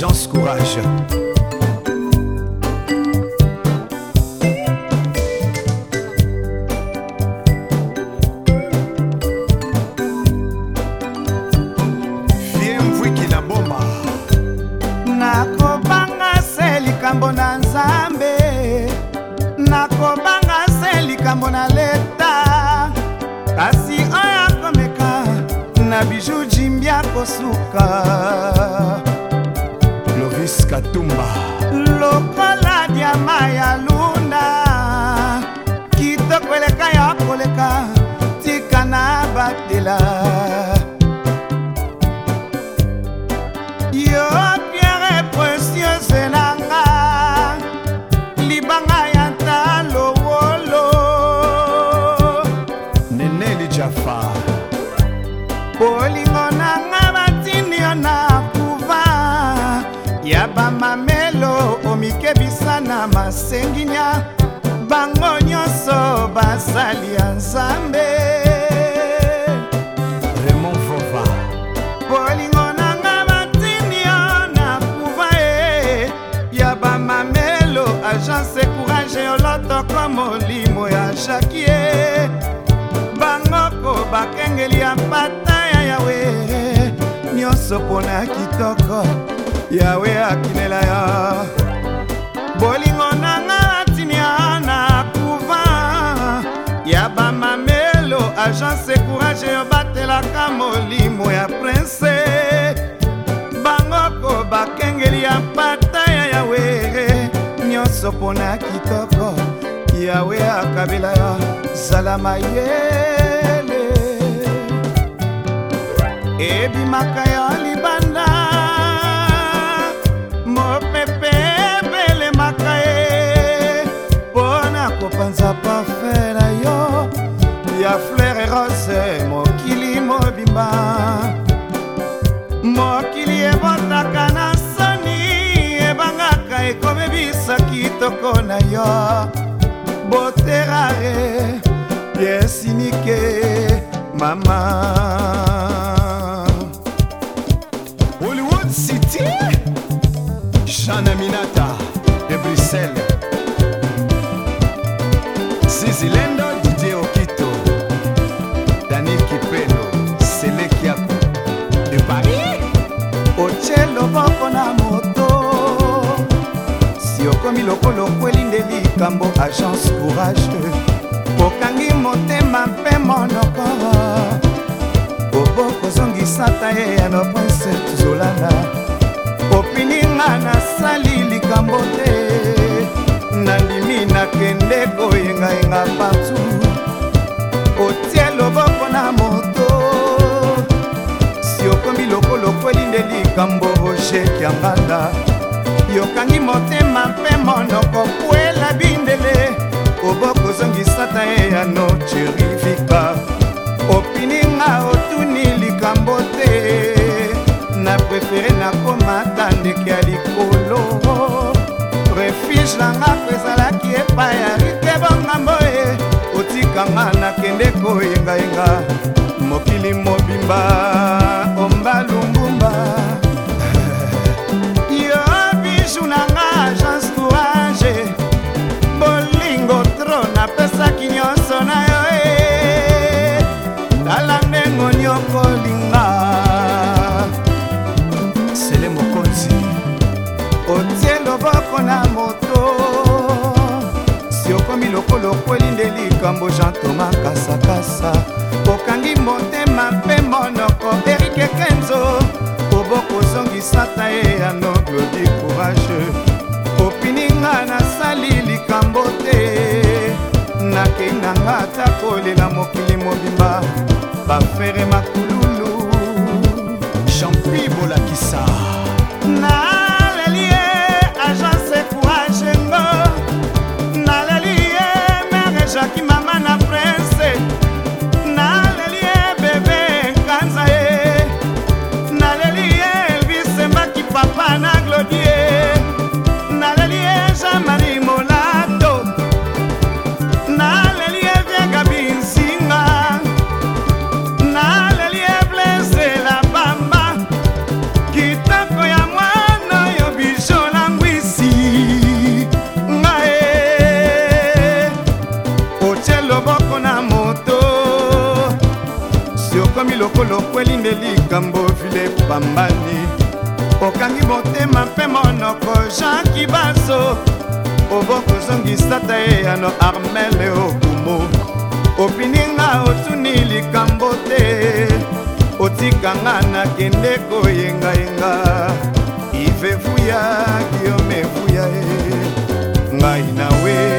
L'urgence courage. nakobanga se likambo na nzambe nakobanga se likambo na leta kasi oyo akomeka na biju jimbia kosuka katumba lokola diama ya lunda kitoko eleka ya koleka tika na batela yo pierre precieuse nanga libanga ya ntalowolo nene lijafa poli masenginya bango nyonso basali ya nzambe raymond vova bolingo nanga matindi yo na kuva e ya bamamelo agence courage olotoko molimo ya jakie bango mpo bakengeli ya mpata ya yawe nyonso mpona kitoko yawe akinela yo bolingo nanga tinia na kuva ya bamamelo agence courage oyo batelaka molimo ya prince bangoko bakengeli ya mpata ya yawe nyonso mpona kitoko yawe akabela yo zala mayele ebimaka ya ezalaka na soni ebangaka ekomebisa kitoko na yo boterare piesinike mama ekomi lokolo kweli nde likambo agence courage kokangi motema mpe monoko bobo kozongisa ta ye ya noprince tuzolala opininga nasali likambo te nandimi nakende koyengayenga partout otie loboko na moto si okomi lokolo kweli nde likambo osheki ya nganda yokangi motema mpe monoko kwela bindele obokozongisa ta ye ya nocherifika opininga otuni likambo te na prefere nakoma ta ndeke ya likolo refuge nanga po ezalaki epai ya rike bongambo e otikanga nakende koyengayenga mokili mobimba o jean toma kasakasa okangi motema mpe monoko erike kenzo obokozongisa ta ye ya noglodi courage opininga nasali likambo te nakei nanga ata kolela mokili mobimba bafere makululu champi bolakisa lokwelinde likambo vile pambani okangi motema mpe monoko jaki baso obokozongisa ta eyano armele okumo opininga otuni likambo te otikanga nakende koyengayenga ivevuya giomevuya e ngai nawe